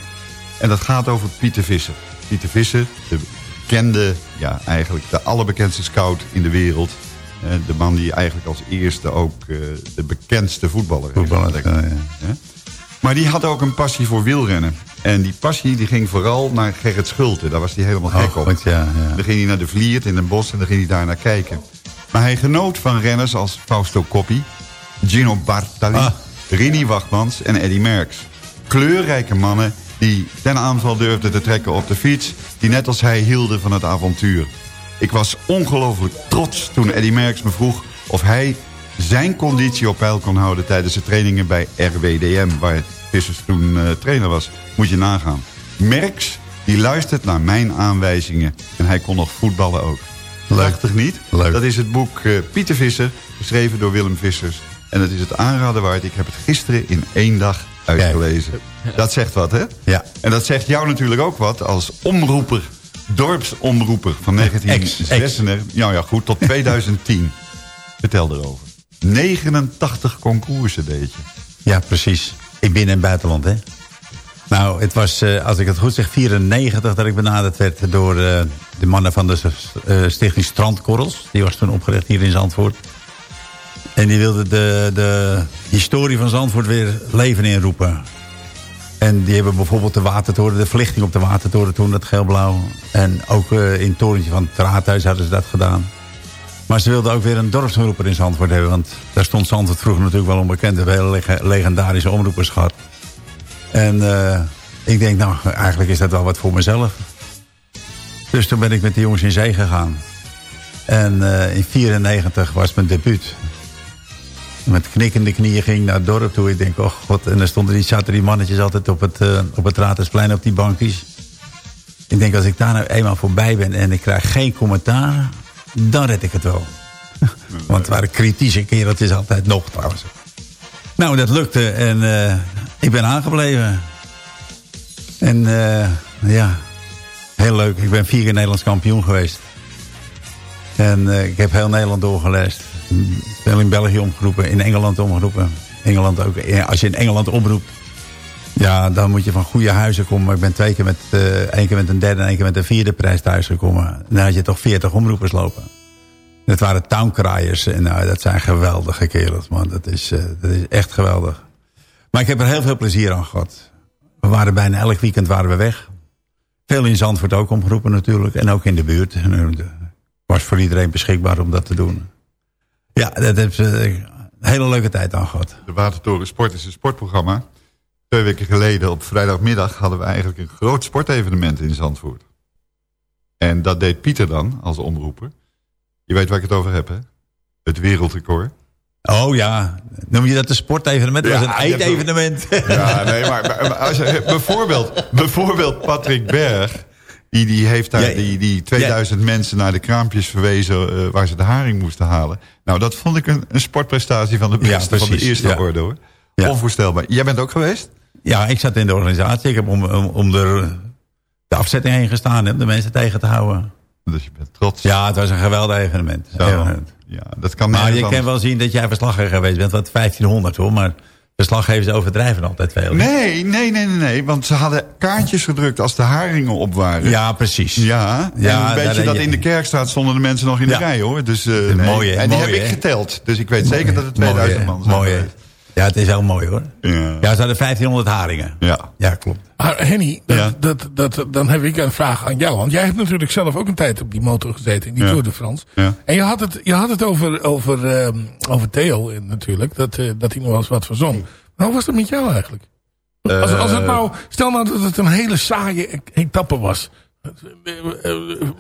En dat gaat over Pieter Visser. Pieter Visser, de bekende, ja, eigenlijk de allerbekendste scout in de wereld. Eh, de man die eigenlijk als eerste ook eh, de bekendste voetballer is. Voetballer, ja, ja. Maar die had ook een passie voor wielrennen. En die passie die ging vooral naar Gerrit Schulte. Daar was hij helemaal gek op. goed, ja, ja. Dan ging hij naar de Vliert in een bos en dan ging hij daar naar kijken. Maar hij genoot van renners als Fausto Coppi, Gino Bartali, Ah. Rini Wachtmans en Eddy Merckx. Kleurrijke mannen die ten aanval durfden te trekken op de fiets... die net als hij hielden van het avontuur. Ik was ongelooflijk trots toen Eddy Merckx me vroeg... of hij zijn conditie op peil kon houden tijdens de trainingen bij RWDM... waar Vissers toen eh, trainer was. Moet je nagaan. Merckx die luistert naar mijn aanwijzingen. En hij kon nog voetballen ook. Prachtig niet? Leuk. Dat is het boek eh, Pieter Visser, geschreven door Willem Vissers. En het is het aanraden waard. Ik heb het gisteren in één dag uitgelezen. Dat zegt wat, hè? Ja. En dat zegt jou natuurlijk ook wat als omroeper, dorpsomroeper van 1996. Ja, ja, goed, tot 2010. Vertel erover. 89 concoursen deed je. Ja, precies. In binnen- en buitenland, hè? Nou, het was, eh, als ik het goed zeg, 94 dat ik benaderd werd door eh, de mannen van de eh, stichting Strandkorrels. Die was toen opgericht hier in Zandvoort. En die wilden de, de historie van Zandvoort weer leven inroepen. En die hebben bijvoorbeeld de watertoren, de verlichting op de watertoren toen, dat geel-blauw. En ook in het torentje van het raadhuis hadden ze dat gedaan. Maar ze wilden ook weer een dorpsomroeper in Zandvoort hebben. Want daar stond Zandvoort vroeger natuurlijk wel onbekend. We hebben hele legendarische omroepers gehad. En eh, ik denk, nou, eigenlijk is dat wel wat voor mezelf. Dus toen ben ik met de jongens in zee gegaan. En eh, in 94 was mijn debuut. Met knikkende knieën ging naar het dorp toe. Ik denk, oh god. En dan stonden die, zaten die mannetjes altijd op het, eh, op het Raadhuisplein op die bankjes. Ik denk, als ik daar nou eenmaal voorbij ben en ik krijg geen commentaar... dan red ik het wel. Want het waren kritische kereltjes altijd nog trouwens. Nou, dat lukte en eh, ik ben aangebleven. En eh, ja, heel leuk. Ik ben vier keer Nederlands kampioen geweest. En eh, ik heb heel Nederland doorgelezen. Veel in België omgeroepen, in Engeland omgeroepen. Engeland ook. Als je in Engeland oproept, ja, dan moet je van goede huizen komen. Ik ben twee keer met, één keer met een derde en één keer met een vierde prijs thuisgekomen. Dan had je toch veertig omroepers lopen. Dat waren townkraaiers. En nou, dat zijn geweldige kerels, man. Dat is, eh, dat is echt geweldig. Maar ik heb er heel veel plezier aan gehad. We waren bijna elk weekend waren we weg. Veel in Zandvoort ook omgeroepen natuurlijk. En ook in de buurt. Er was voor iedereen beschikbaar om dat te doen. Ja, dat heb ze een hele leuke tijd aan gehad. De Watertoren Sport is een sportprogramma. Twee weken geleden op vrijdagmiddag hadden we eigenlijk een groot sportevenement in Zandvoort. En dat deed Pieter dan als omroeper. Je weet waar ik het over heb, hè? Het wereldrecord. Oh ja, noem je dat een sportevenement? Dat was een eetevenement. Ja, nee, maar, als je, bijvoorbeeld, bijvoorbeeld Patrick Berg... Die, die heeft daar Ja, die, die 2000 mensen naar de kraampjes verwezen... eh, waar ze de haring moesten halen. Nou, dat vond ik een, een sportprestatie van de Ja, beste, van de eerste orde, hoor. Onvoorstelbaar. Jij bent ook geweest? Ja, ik zat in de organisatie. Ik heb om, om, om de, de afzetting heen gestaan. Om de mensen tegen te houden. Dus je bent trots. Ja, het was een geweldig evenement. Zo. Evenement. Ja, dat kan Maar je kan wel zien dat jij verslaggever geweest bent. Wat 1500 hoor. Maar verslaggevers overdrijven altijd veel. Nee, nee, nee, nee. Want ze hadden kaartjes gedrukt als de haringen op waren. Ja, precies. Ja, Ja, en weet je dat in de kerkstraat stonden de mensen nog in de rij, hoor. Dus, eh, en die heb ik geteld. Dus ik weet zeker dat het 2000 Mooi, man zijn Mooi. Ja, het is heel mooi hoor. Ja. Ja, ze hadden 1500 haringen. Ja. Ja, klopt. Maar Henny, dat, Ja. dat, dat, dan heb ik een vraag aan jou. Want jij hebt natuurlijk zelf ook een tijd op die motor gezeten. In die Ja. Tour de France. Ja. En je had het, je had het over, over, ehm, over Theo eh, natuurlijk. Dat, eh, dat hij nog wel eens wat verzon. Maar hoe was dat met jou eigenlijk? Als, als het nou, stel nou dat het een hele saaie e- etappe was.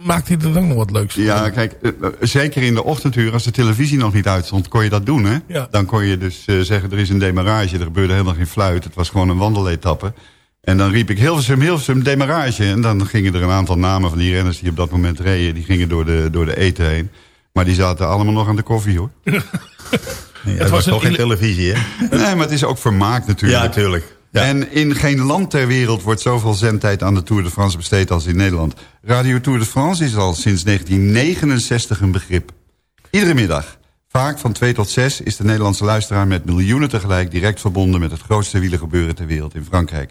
Maakt hij er ook nog wat leuks van? Ja, kijk, eh, eh, zeker in de ochtenduur, als de televisie nog niet uitstond, kon je dat doen, hè? Ja. Dan kon je dus eh, zeggen, er is een demarrage, er gebeurde helemaal geen fluit. Het was gewoon een wandeletappe. En dan riep ik Hilversum, Hilversum, demarrage. En dan gingen er een aantal namen van die renners die op dat moment reden, die gingen door de, door de eten heen. Maar die zaten allemaal nog aan de koffie, hoor. het was, was toch een geen televisie, hè? Nee, maar het is ook vermaak natuurlijk. Ja, En in geen land ter wereld wordt zoveel zendtijd aan de Tour de France besteed als in Nederland. Radio Tour de France is al sinds 1969 een begrip. Iedere middag, vaak van 2 tot 6, is de Nederlandse luisteraar met miljoenen tegelijk direct verbonden met het grootste wielergebeuren ter wereld in Frankrijk.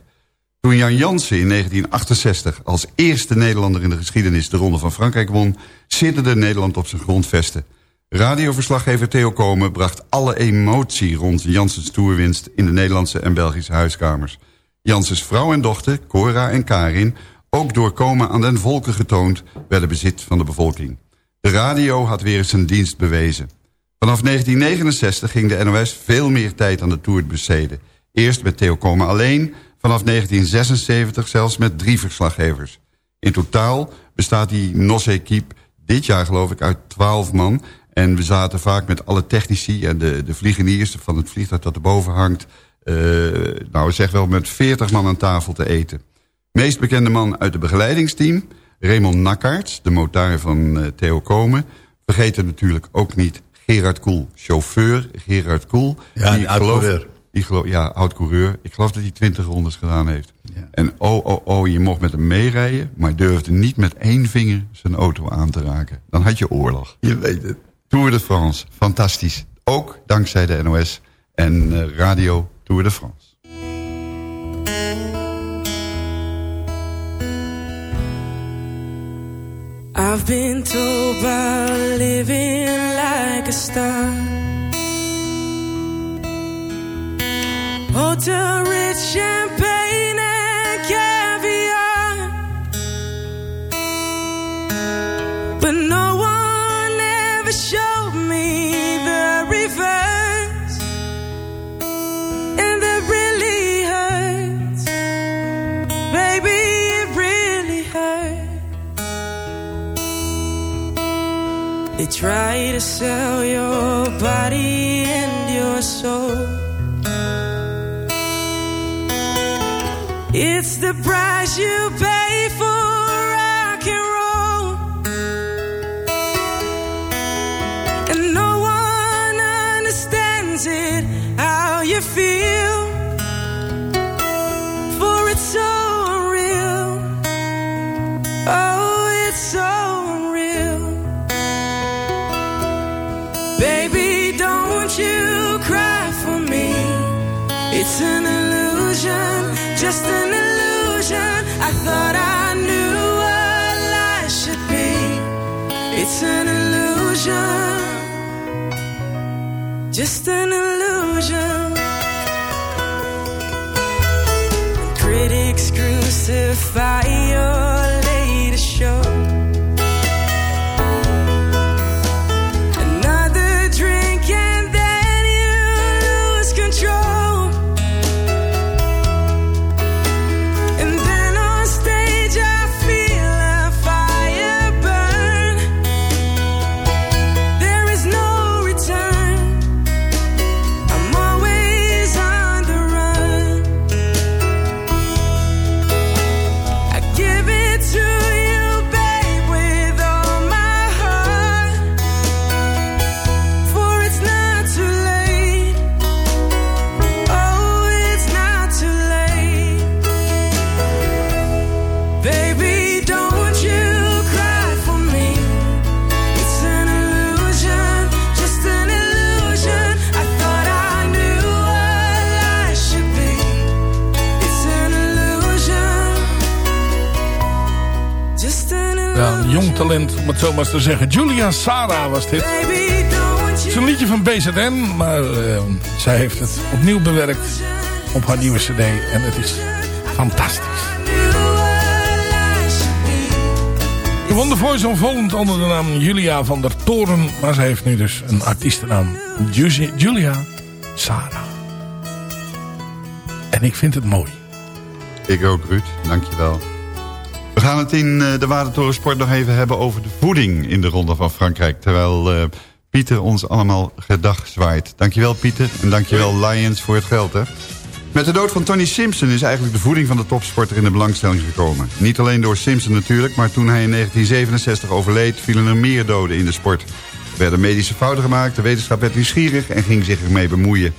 Toen Jan Jansen in 1968 als eerste Nederlander in de geschiedenis de Ronde van Frankrijk won, zitterde Nederland op zijn grondvesten. Radioverslaggever Theo Komen bracht alle emotie rond Janssens toerwinst in de Nederlandse en Belgische huiskamers. Janssens vrouw en dochter, Cora en Karin, ook door Komen aan den volken getoond, werden bezit van de bevolking. De radio had weer eens zijn dienst bewezen. Vanaf 1969 ging de NOS veel meer tijd aan de Tour besteden. Eerst met Theo Komen alleen, vanaf 1976 zelfs met drie verslaggevers. In totaal bestaat die NOS-equipe dit jaar geloof ik uit 12 man... En we zaten vaak met alle technici en de, de vliegeniers van het vliegtuig dat erboven hangt. eh, nou, zeg wel met 40 man aan tafel te eten. Meest bekende man uit het begeleidingsteam, Raymond Nakkaerts, de motar van eh, Theo Komen. Vergeten natuurlijk ook niet Gerard Koel, chauffeur Gerard Koel. Ja, die oud-coureur. ja, oud-coureur. Ik geloof dat hij 20 rondes gedaan heeft. En oh, oh, oh, je mocht met hem meerijden... maar durfde niet met één vinger zijn auto aan te raken. Dan had je oorlog. Je weet het. Tour de France, fantastisch. Ook dankzij de NOS en eh, Radio Tour de France. I've been told by living like a star. Hotel rich champagne try to sell your body and your soul. It's the price you pay just an illusion. I thought I knew what life should be. It's an illusion, just om het zo maar te zeggen. Julia Sara was dit. Het is een liedje van BZN, maar eh, zij heeft het opnieuw bewerkt op haar nieuwe cd. En het is fantastisch. Ze won de Voice of onder de naam Julia van der Toren. Maar ze heeft nu dus een artiestennaam. Ju- Julia Sara. En ik vind het mooi. Ik ook, Ruud. Dankjewel. We gaan het in eh, de Watertorensport nog even hebben over de voeding in de Ronde van Frankrijk. Terwijl eh, Pieter ons allemaal gedag zwaait. Dankjewel Pieter en dankjewel Lions voor het geld. Hè? Met de dood van Tony Simpson is eigenlijk de voeding van de topsporter in de belangstelling gekomen. Niet alleen door Simpson natuurlijk, maar toen hij in 1967 overleed... vielen er meer doden in de sport. Er werden medische fouten gemaakt, de wetenschap werd nieuwsgierig en ging zich ermee bemoeien.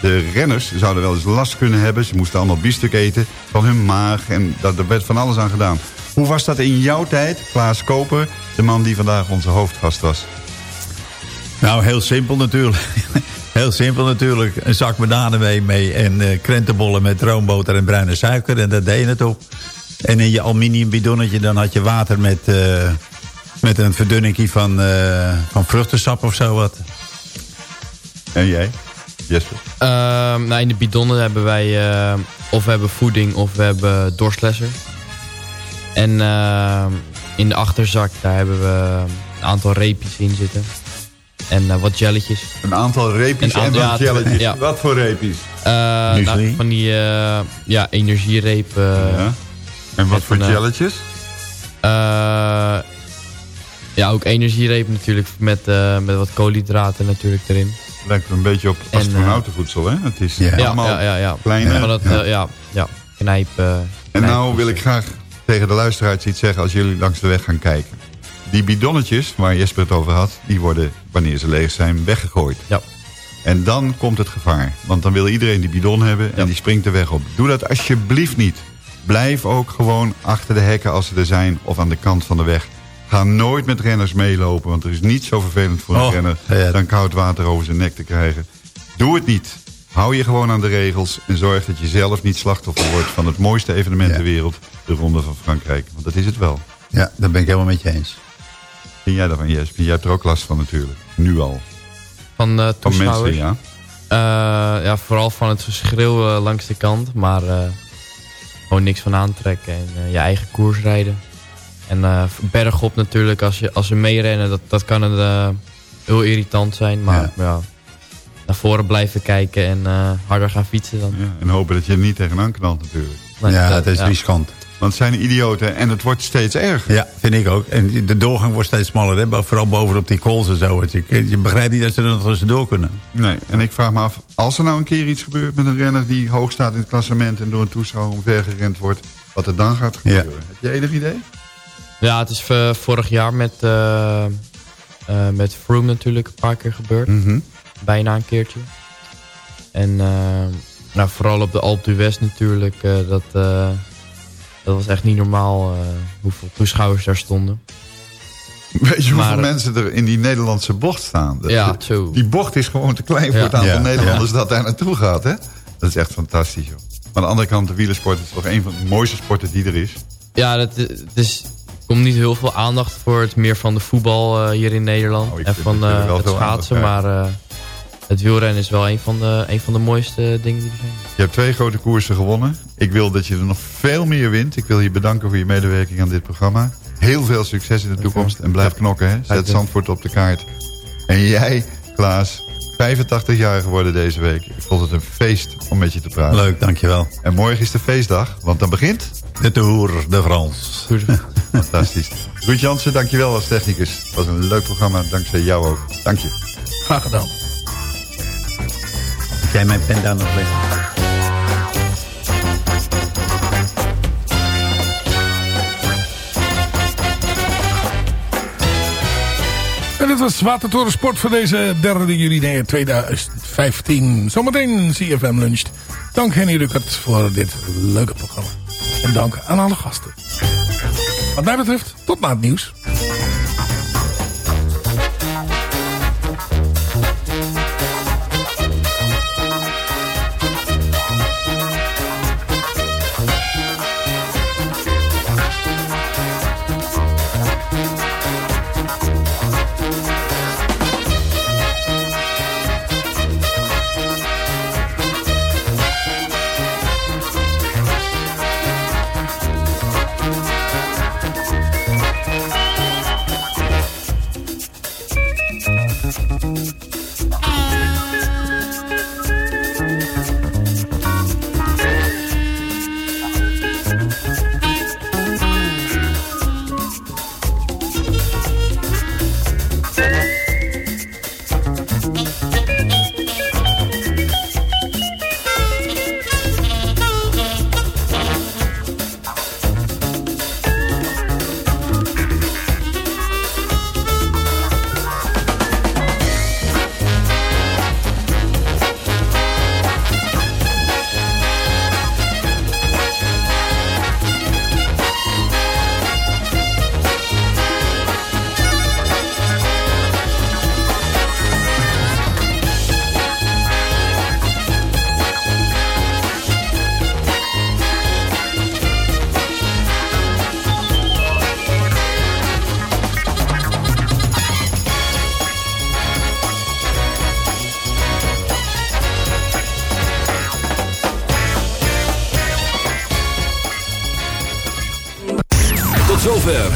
De renners zouden wel eens last kunnen hebben. Ze moesten allemaal biefstuk eten van hun maag en dat, er werd van alles aan gedaan. Hoe was dat in jouw tijd, Klaas Koper, de man die vandaag onze hoofdgast was? Nou, heel simpel natuurlijk. Heel simpel natuurlijk. Een zak bananen mee, mee en eh, krentenbollen met roomboter en bruine suiker. En daar deed je het op. En in je aluminium bidonnetje dan had je water met, eh, met een verdunningje van, eh, van vruchtensap of zo wat. En jij, Jesper? Ehm, nou, in de bidonnen hebben wij eh, of we hebben voeding of we hebben dorstlesser. En ehm, in de achterzak daar hebben we een aantal reepjes in zitten. En eh, wat jelletjes. Een aantal reepjes Een en wat ja, jelletjes. ja. Wat voor reepjes? Eh, nou, van die eh, ja, energiereep. En wat voor een, eh, jelletjes? ja, ook energiereep natuurlijk met, eh, met wat koolhydraten natuurlijk erin. Lijkt een beetje op En, astronautenvoedsel, hè? Het is Ja, allemaal ja, ja, ja. kleine... Van dat, Ja. eh, ja, ja, knijp. En nou wil ik graag tegen de luisteraars iets zeggen als jullie langs de weg gaan kijken. Die bidonnetjes waar Jesper het over had, die worden wanneer ze leeg zijn weggegooid. Ja. En dan komt het gevaar. Want dan wil iedereen die bidon hebben en die springt de weg op. Doe dat alsjeblieft niet. Blijf ook gewoon achter de hekken als ze er zijn of aan de kant van de weg. Ga nooit met renners meelopen, want er is niets zo vervelend voor een Oh, renner ja. dan koud water over zijn nek te krijgen. Doe het niet. Hou je gewoon aan de regels en zorg dat je zelf niet slachtoffer wordt van het mooiste evenement ter wereld, de Ronde van Frankrijk. Want dat is het wel. Ja, daar ben ik helemaal met je eens. Vind jij daarvan, Jesper? Jij hebt er ook last van natuurlijk. Nu al. Van, eh Van toeschouwers. mensen, ja. Eh, ja, vooral van het geschreeuw eh, langs de kant. Maar eh, gewoon niks van aantrekken en eh, je eigen koers rijden. En eh bergop natuurlijk, als, je, als ze meerennen, dat, dat kan het, eh, heel irritant zijn. Maar ja. Naar voren blijven kijken en eh, harder gaan fietsen dan. En hopen dat je er niet tegenaan knalt natuurlijk. Nee, Ja, dat- het is ja. riskant. Want het zijn idioten en het wordt steeds erger. Ja, vind ik ook. En de doorgang wordt steeds smaller, hè? vooral bovenop die kools en zo. Je, je begrijpt niet dat ze er nog tussendoor kunnen. Nee, en ik vraag me af, als er nou een keer iets gebeurt met een renner die hoog staat in het klassement en door een toeschouwer omvergerend wordt, wat er dan gaat gebeuren. Heb je enig idee? Ja, het is eh, vorig jaar met, eh eh, met Froome natuurlijk een paar keer gebeurd. Mhm. Bijna een keertje. En eh, nou, vooral op de Alpe d'Huez natuurlijk. eh, dat, eh, dat was echt niet normaal hoeveel toeschouwers daar stonden. Weet je hoeveel Maar- mensen er in die Nederlandse bocht staan? Dat- Ja, zo. Die bocht is gewoon te klein voor Ja. het aantal Ja, Nederlanders dat daar naartoe gaat. Hè? Dat is echt fantastisch. Joh. Maar aan de andere kant, de wielersport is toch een van de mooiste sporten die er is. Ja, dat, het is, er komt niet heel veel aandacht voor het meer van de voetbal hier in Nederland. ik en van het schaatsen. Maar het wielrennen is wel een van, de, een van de mooiste dingen die er zijn. Je hebt twee grote koersen gewonnen. Ik wil dat je er nog veel meer wint. Ik wil je bedanken voor je medewerking aan dit programma. Heel veel succes in de toekomst. En blijf knokken. Hè? Zet. Zandvoort op de kaart. En jij, Klaas, 85 jaar geworden deze week. Ik vond het een feest om met je te praten. Leuk, dankjewel. En morgen is de feestdag, want dan begint... De Tour de France. Fantastisch. Ruud Jansen, dankjewel als technicus. Het was een leuk programma, dankzij jou ook. Dank je. Graag gedaan. Jij mijn pen daar nog? En dit was Watertoren Sport voor deze 3 juli 2015. Zometeen CFM luncht. Dank Henny Ruckert voor dit leuke programma. En dank aan alle gasten. Wat mij betreft, tot na het nieuws.